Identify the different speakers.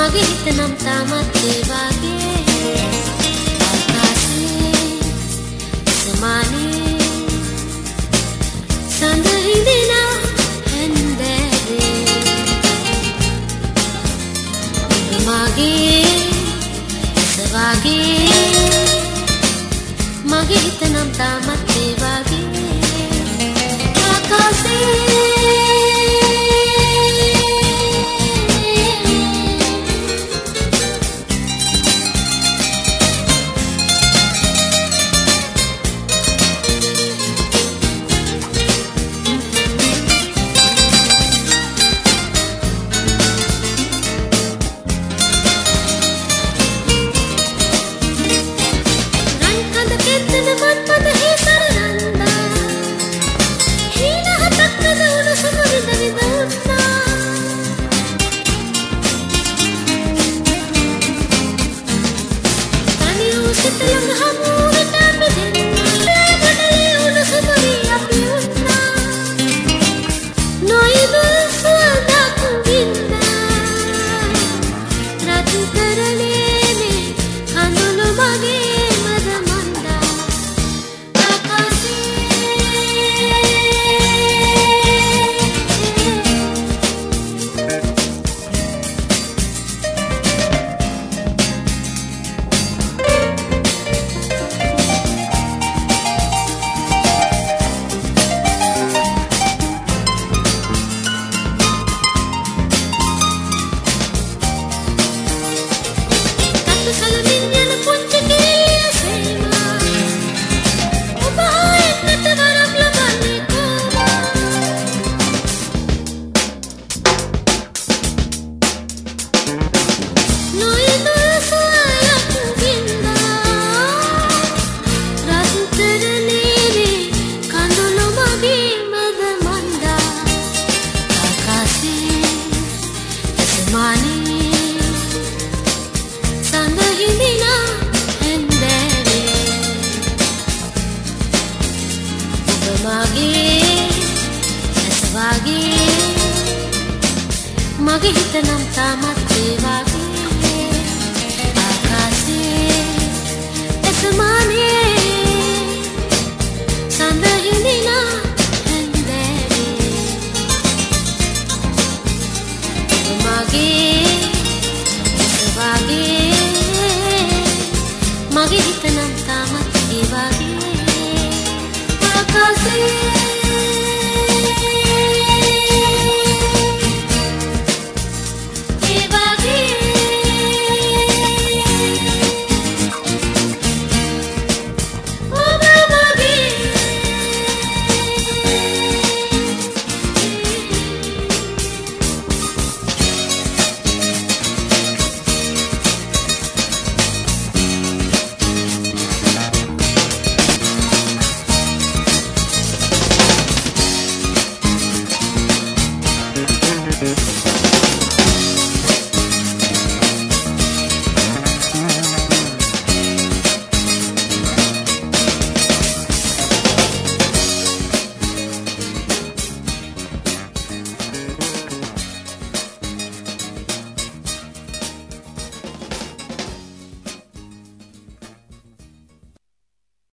Speaker 1: මගේ හිත නම් තාමත් ඒ වගේ. ආකාශයේ සමානේ සඳ හිඳින හැන්දෑවේ. ඔබ මගේ හිත වගේ මගේ හිත නම් තාමත් ඒ වගේ. Setiap hangus මගේ හිත නම් තාමත් ඒ වගේ ආකාශයේ ඇසමානේ සඳ හිඳින හැන්දෑවේ ඔබ මගේ වගේ මගේ හිත නම් තාමත් ඒ වගේ Thank you.